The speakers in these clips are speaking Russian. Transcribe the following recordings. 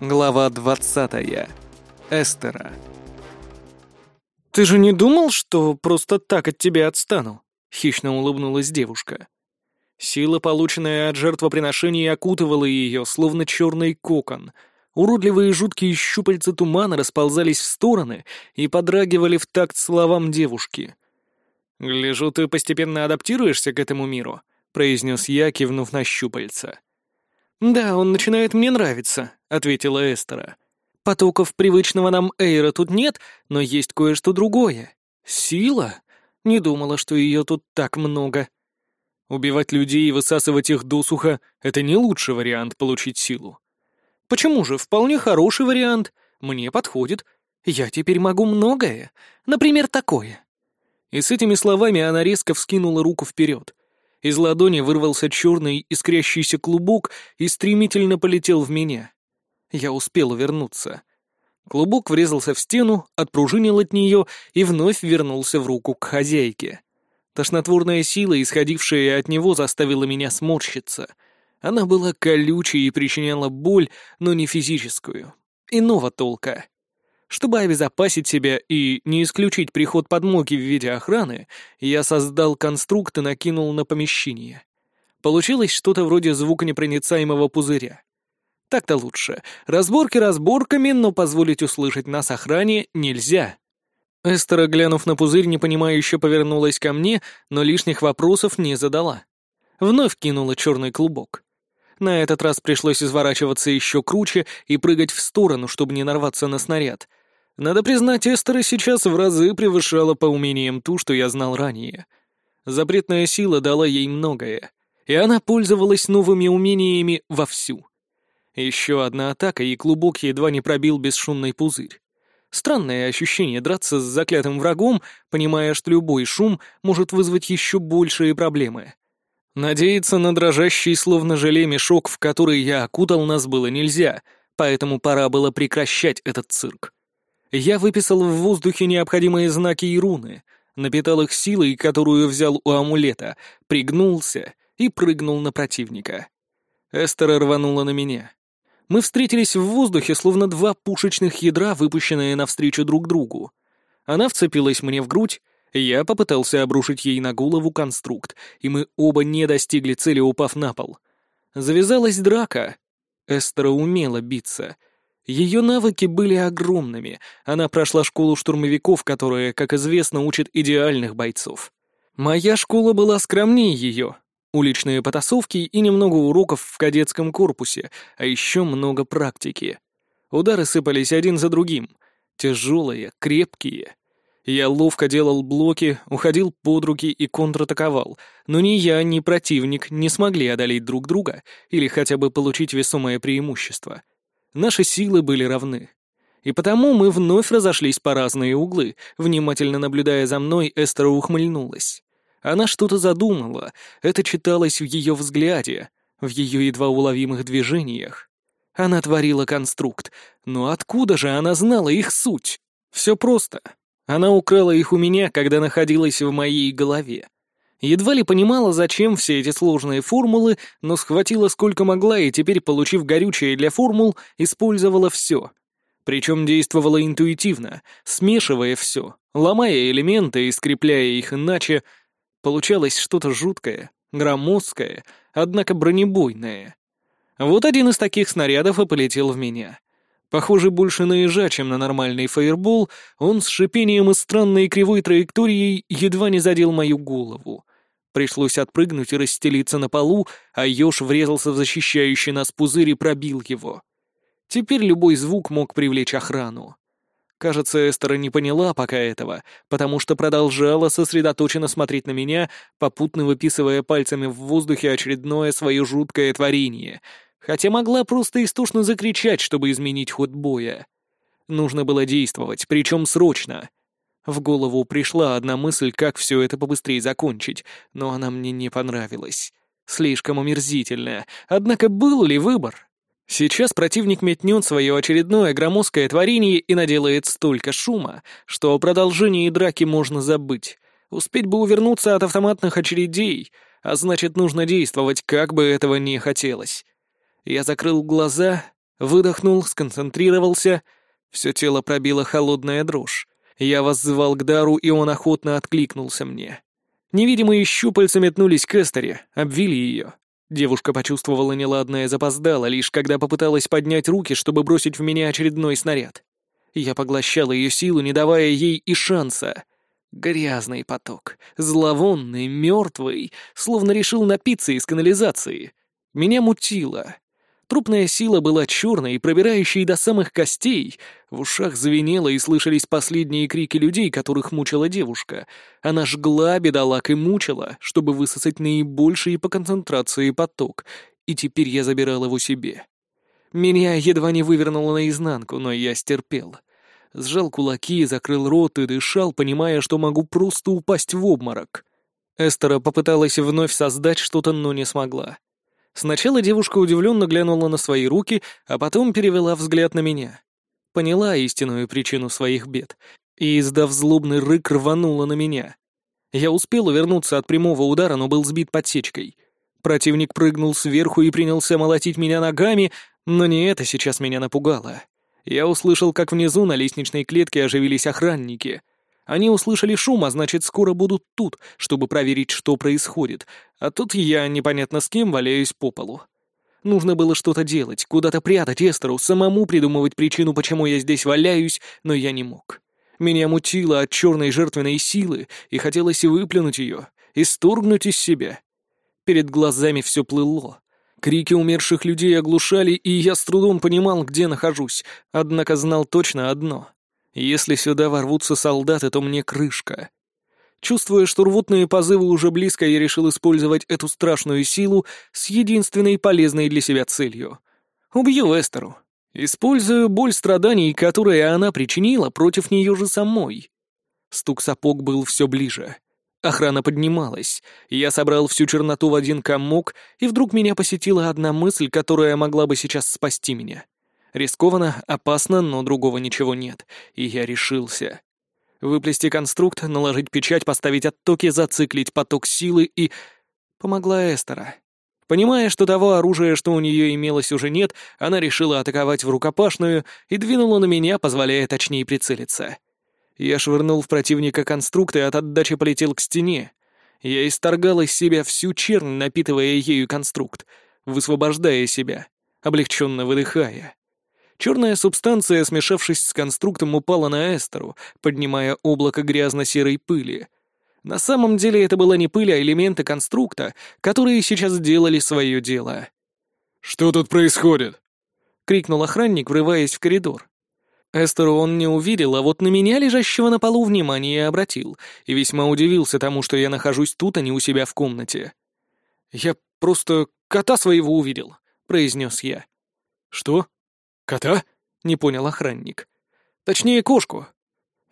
Глава двадцатая. Эстера. «Ты же не думал, что просто так от тебя отстану?» — хищно улыбнулась девушка. Сила, полученная от жертвоприношения, окутывала ее, словно черный кокон. Уродливые жуткие щупальца тумана расползались в стороны и подрагивали в такт словам девушки. «Гляжу, ты постепенно адаптируешься к этому миру», — произнес я, кивнув на щупальца. «Да, он начинает мне нравиться», — ответила Эстера. «Потоков привычного нам Эйра тут нет, но есть кое-что другое. Сила? Не думала, что ее тут так много». Убивать людей и высасывать их досуха — это не лучший вариант получить силу. Почему же? Вполне хороший вариант. Мне подходит. Я теперь могу многое. Например, такое. И с этими словами она резко вскинула руку вперед. Из ладони вырвался черный искрящийся клубок и стремительно полетел в меня. Я успел увернуться. Клубок врезался в стену, отпружинил от нее и вновь вернулся в руку к хозяйке. Тошнотворная сила, исходившая от него, заставила меня сморщиться. Она была колючей и причиняла боль, но не физическую. Иного толка. Чтобы обезопасить себя и не исключить приход подмоги в виде охраны, я создал конструкт и накинул на помещение. Получилось что-то вроде звуконепроницаемого пузыря. Так-то лучше. Разборки разборками, но позволить услышать нас охране нельзя. Эстера, глянув на пузырь, непонимающе повернулась ко мне, но лишних вопросов не задала. Вновь кинула черный клубок. На этот раз пришлось изворачиваться еще круче и прыгать в сторону, чтобы не нарваться на снаряд. Надо признать, Эстера сейчас в разы превышала по умениям ту, что я знал ранее. Запретная сила дала ей многое, и она пользовалась новыми умениями вовсю. Еще одна атака, и клубок едва не пробил бесшумный пузырь. Странное ощущение драться с заклятым врагом, понимая, что любой шум может вызвать еще большие проблемы. Надеяться на дрожащий, словно желе мешок, в который я окутал нас, было нельзя, поэтому пора было прекращать этот цирк. Я выписал в воздухе необходимые знаки и руны, напитал их силой, которую взял у амулета, пригнулся и прыгнул на противника. Эстер рванула на меня. Мы встретились в воздухе, словно два пушечных ядра, выпущенные навстречу друг другу. Она вцепилась мне в грудь, я попытался обрушить ей на голову конструкт, и мы оба не достигли цели, упав на пол. Завязалась драка. Эстера умела биться — ее навыки были огромными. Она прошла школу штурмовиков, которая, как известно, учит идеальных бойцов. Моя школа была скромнее ее. Уличные потасовки и немного уроков в кадетском корпусе, а еще много практики. Удары сыпались один за другим. Тяжелые, крепкие. Я ловко делал блоки, уходил под руки и контратаковал, но ни я, ни противник не смогли одолеть друг друга или хотя бы получить весомое преимущество — Наши силы были равны. И потому мы вновь разошлись по разные углы. Внимательно наблюдая за мной, Эстера ухмыльнулась. Она что-то задумала, это читалось в ее взгляде, в ее едва уловимых движениях. Она творила конструкт, но откуда же она знала их суть? Все просто. Она украла их у меня, когда находилась в моей голове. Едва ли понимала, зачем все эти сложные формулы, но схватила сколько могла и теперь, получив горючее для формул, использовала все. Причем действовала интуитивно, смешивая все, ломая элементы и скрепляя их иначе. Получалось что-то жуткое, громоздкое, однако бронебойное. Вот один из таких снарядов и полетел в меня. Похоже больше на ежа, чем на нормальный фаербол, он с шипением и странной кривой траекторией едва не задел мою голову. Пришлось отпрыгнуть и расстелиться на полу, а еж врезался в защищающий нас пузырь и пробил его. Теперь любой звук мог привлечь охрану. Кажется, Эстера не поняла пока этого, потому что продолжала сосредоточенно смотреть на меня, попутно выписывая пальцами в воздухе очередное свое жуткое творение, хотя могла просто истошно закричать, чтобы изменить ход боя. Нужно было действовать, причем срочно. В голову пришла одна мысль, как все это побыстрее закончить, но она мне не понравилась. Слишком омерзительная. Однако был ли выбор? Сейчас противник метнет свое очередное громоздкое творение и наделает столько шума, что о продолжении драки можно забыть. Успеть бы увернуться от автоматных очередей, а значит, нужно действовать, как бы этого не хотелось. Я закрыл глаза, Выдохнул, сконцентрировался. Все тело пробило холодная дрожь. Я воззвал к дару, и он охотно откликнулся мне. Невидимые щупальца метнулись к Эстере, обвили ее. Девушка почувствовала неладное запоздало, лишь когда попыталась поднять руки, чтобы бросить в меня очередной снаряд. Я поглощал ее силу, не давая ей и шанса. Грязный поток, зловонный, мертвый, словно решил напиться из канализации. Меня мутило. Трупная сила была черной и пробирающей до самых костей. В ушах звенело и слышались последние крики людей, которых мучила девушка. Она жгла бедолаг и мучила, чтобы высосать наибольший по концентрации поток, и теперь я забирал его себе. Меня едва не вывернуло наизнанку, но я стерпел. Сжал кулаки, закрыл рот и дышал, понимая, что могу просто упасть в обморок. Эстера попыталась вновь создать что-то, но не смогла. Сначала девушка удивленно глянула на свои руки, а потом перевела взгляд на меня. Поняла истинную причину своих бед и, издав злобный рык, рванула на меня. Я успел увернуться от прямого удара, но был сбит подсечкой. Противник прыгнул сверху и принялся молотить меня ногами, но не это сейчас меня напугало. Я услышал, как внизу на лестничной клетке оживились охранники — они услышали шум, а значит, скоро будут тут, чтобы проверить, что происходит. А тут я непонятно с кем валяюсь по полу. Нужно было что-то делать, куда-то прятать Эстеру, самому придумывать причину, почему я здесь валяюсь, но я не мог. Меня мутило от черной жертвенной силы, и хотелось выплюнуть ее, исторгнуть из себя. Перед глазами все плыло. Крики умерших людей оглушали, и я с трудом понимал, где нахожусь, однако знал точно одно. Если сюда ворвутся солдаты, то мне крышка. Чувствуя, что рвотные позывы уже близко, я решил использовать эту страшную силу с единственной полезной для себя целью. Убью Эстеру. Использую боль страданий, которые она причинила против нее же самой. Стук сапог был все ближе. Охрана поднималась. Я собрал всю черноту в один комок, и вдруг меня посетила одна мысль, которая могла бы сейчас спасти меня. Рискованно, опасно, но другого ничего нет, и я решился. Выплести конструкт, наложить печать, поставить оттоки, зациклить поток силы и... Помогла Эстера. Понимая, что того оружия, что у нее имелось, уже нет, она решила атаковать в рукопашную и двинула на меня, позволяя точнее прицелиться. Я швырнул в противника конструкт и от отдачи полетел к стене. Я исторгал из себя всю чернь, напитывая ею конструкт, высвобождая себя, облегченно выдыхая. Черная субстанция, смешавшись с конструктом, упала на Эстеру, поднимая облако грязно-серой пыли. На самом деле это была не пыль, а элементы конструкта, которые сейчас делали свое дело. «Что тут происходит?» — крикнул охранник, врываясь в коридор. Эстеру он не увидел, а вот на меня, лежащего на полу, внимание обратил, и весьма удивился тому, что я нахожусь тут, а не у себя в комнате. «Я просто кота своего увидел», — произнес я. «Что?» «Кота?» — не понял охранник. «Точнее, кошку».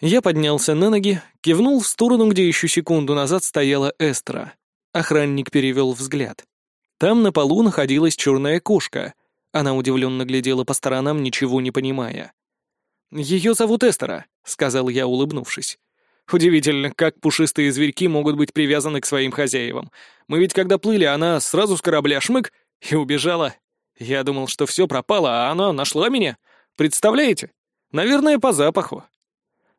Я поднялся на ноги, кивнул в сторону, где еще секунду назад стояла Эстра. Охранник перевел взгляд. Там на полу находилась черная кошка. Она удивленно глядела по сторонам, ничего не понимая. «Ее зовут Эстера», — сказал я, улыбнувшись. «Удивительно, как пушистые зверьки могут быть привязаны к своим хозяевам. Мы ведь когда плыли, она сразу с корабля шмык и убежала. Я думал, что все пропало, а она нашла меня. Представляете? Наверное, по запаху.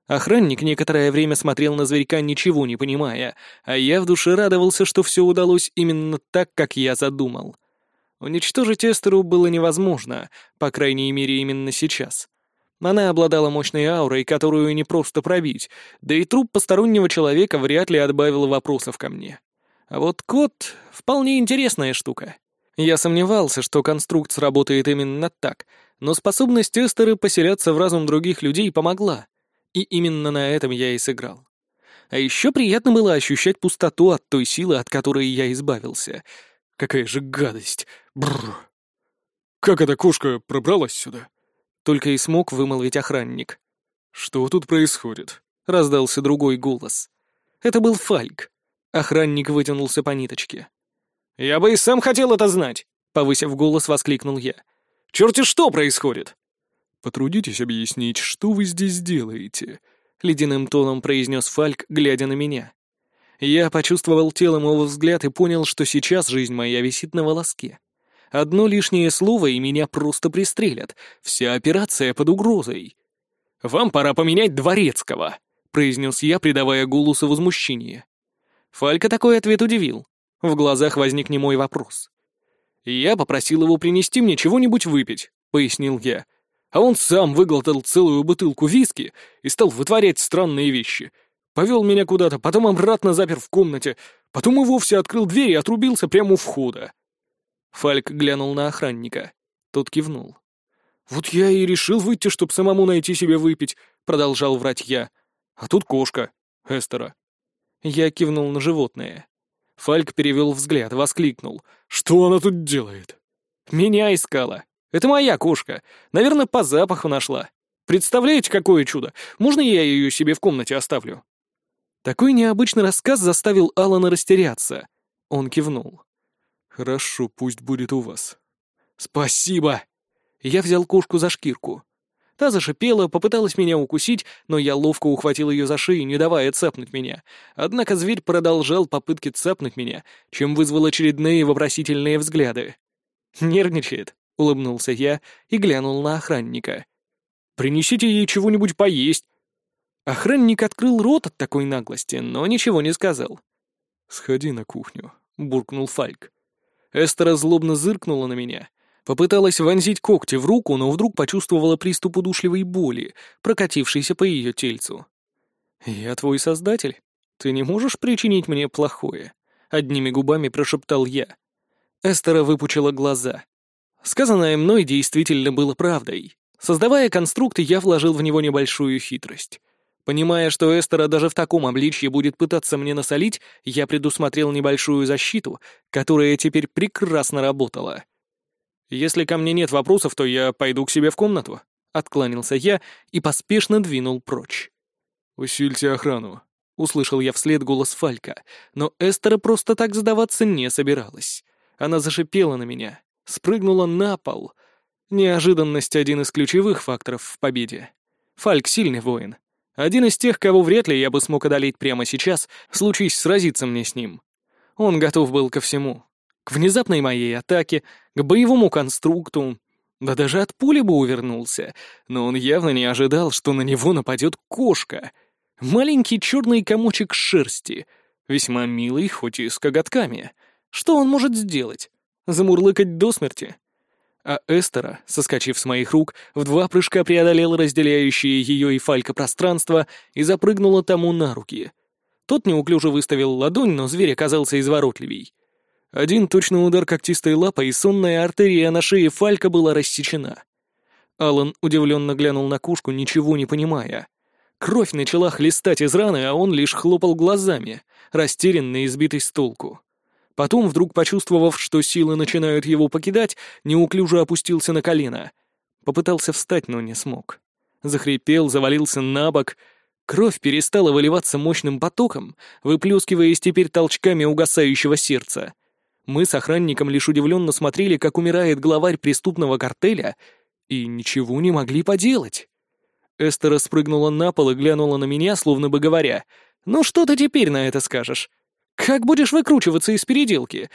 Охранник некоторое время смотрел на зверька, ничего не понимая, а я в душе радовался, что все удалось именно так, как я задумал. Уничтожить Эстеру было невозможно, по крайней мере, именно сейчас. Она обладала мощной аурой, которую не просто пробить, да и труп постороннего человека вряд ли отбавил вопросов ко мне. А вот кот — вполне интересная штука. Я сомневался, что конструкт сработает именно так, но способность Эстеры поселяться в разум других людей помогла. И именно на этом я и сыграл. А еще приятно было ощущать пустоту от той силы, от которой я избавился. Какая же гадость! Бррр! Как эта кошка пробралась сюда? Только и смог вымолвить охранник. Что тут происходит? Раздался другой голос. Это был Фальк. Охранник вытянулся по ниточке. «Я бы и сам хотел это знать!» — повысив голос, воскликнул я. «Черти что происходит?» «Потрудитесь объяснить, что вы здесь делаете?» — ледяным тоном произнес Фальк, глядя на меня. Я почувствовал телом его взгляд и понял, что сейчас жизнь моя висит на волоске. Одно лишнее слово, и меня просто пристрелят. Вся операция под угрозой. «Вам пора поменять дворецкого», — произнес я, придавая голосу возмущение. Фалька такой ответ удивил. В глазах возник немой вопрос. «Я попросил его принести мне чего-нибудь выпить», — пояснил я. А он сам выглотал целую бутылку виски и стал вытворять странные вещи. Повел меня куда-то, потом обратно запер в комнате, потом и вовсе открыл дверь и отрубился прямо у входа. Фальк глянул на охранника. Тот кивнул. «Вот я и решил выйти, чтоб самому найти себе выпить», — продолжал врать я. «А тут кошка, Эстера». Я кивнул на животное. Фальк перевел взгляд, воскликнул. «Что она тут делает?» «Меня искала. Это моя кошка. Наверное, по запаху нашла. Представляете, какое чудо? Можно я ее себе в комнате оставлю?» Такой необычный рассказ заставил Алана растеряться. Он кивнул. «Хорошо, пусть будет у вас». «Спасибо!» Я взял кошку за шкирку. Та зашипела, попыталась меня укусить, но я ловко ухватил ее за шею, не давая цапнуть меня. Однако зверь продолжал попытки цапнуть меня, чем вызвал очередные вопросительные взгляды. «Нервничает», — улыбнулся я и глянул на охранника. «Принесите ей чего-нибудь поесть». Охранник открыл рот от такой наглости, но ничего не сказал. «Сходи на кухню», — буркнул Фальк. Эстера злобно зыркнула на меня, Попыталась вонзить когти в руку, но вдруг почувствовала приступ удушливой боли, прокатившейся по ее тельцу. «Я твой создатель. Ты не можешь причинить мне плохое?» — одними губами прошептал я. Эстера выпучила глаза. Сказанное мной действительно было правдой. Создавая конструкт, я вложил в него небольшую хитрость. Понимая, что Эстера даже в таком обличье будет пытаться мне насолить, я предусмотрел небольшую защиту, которая теперь прекрасно работала — «Если ко мне нет вопросов, то я пойду к себе в комнату», — откланялся я и поспешно двинул прочь. «Усильте охрану», — услышал я вслед голос Фалька, но Эстера просто так сдаваться не собиралась. Она зашипела на меня, спрыгнула на пол. Неожиданность — один из ключевых факторов в победе. Фальк — сильный воин. Один из тех, кого вряд ли я бы смог одолеть прямо сейчас, случись сразиться мне с ним. Он готов был ко всему, к внезапной моей атаке, к боевому конструкту. Да даже от пули бы увернулся, но он явно не ожидал, что на него нападет кошка. Маленький черный комочек шерсти, весьма милый, хоть и с коготками. Что он может сделать? Замурлыкать до смерти? А Эстера, соскочив с моих рук, в два прыжка преодолела разделяющее ее и Фалька пространство и запрыгнула тому на руки. Тот неуклюже выставил ладонь, но зверь оказался изворотливей — один точный удар когтистой лапой, и сонная артерия на шее Фалька была рассечена. Алан удивленно глянул на кушку, ничего не понимая. Кровь начала хлестать из раны, а он лишь хлопал глазами, растерянный и сбитый с толку. Потом, вдруг почувствовав, что силы начинают его покидать, неуклюже опустился на колено. Попытался встать, но не смог. Захрипел, завалился на бок. Кровь перестала выливаться мощным потоком, выплескиваясь теперь толчками угасающего сердца. Мы с охранником лишь удивленно смотрели, как умирает главарь преступного картеля, и ничего не могли поделать. Эстера спрыгнула на пол и глянула на меня, словно бы говоря, «Ну что ты теперь на это скажешь? Как будешь выкручиваться из переделки?»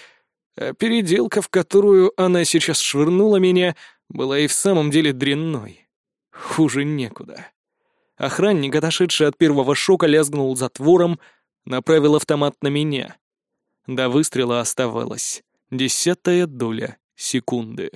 А переделка, в которую она сейчас швырнула меня, была и в самом деле дрянной. Хуже некуда. Охранник, отошедший от первого шока, лязгнул затвором, направил автомат на меня. До выстрела оставалась десятая доля секунды.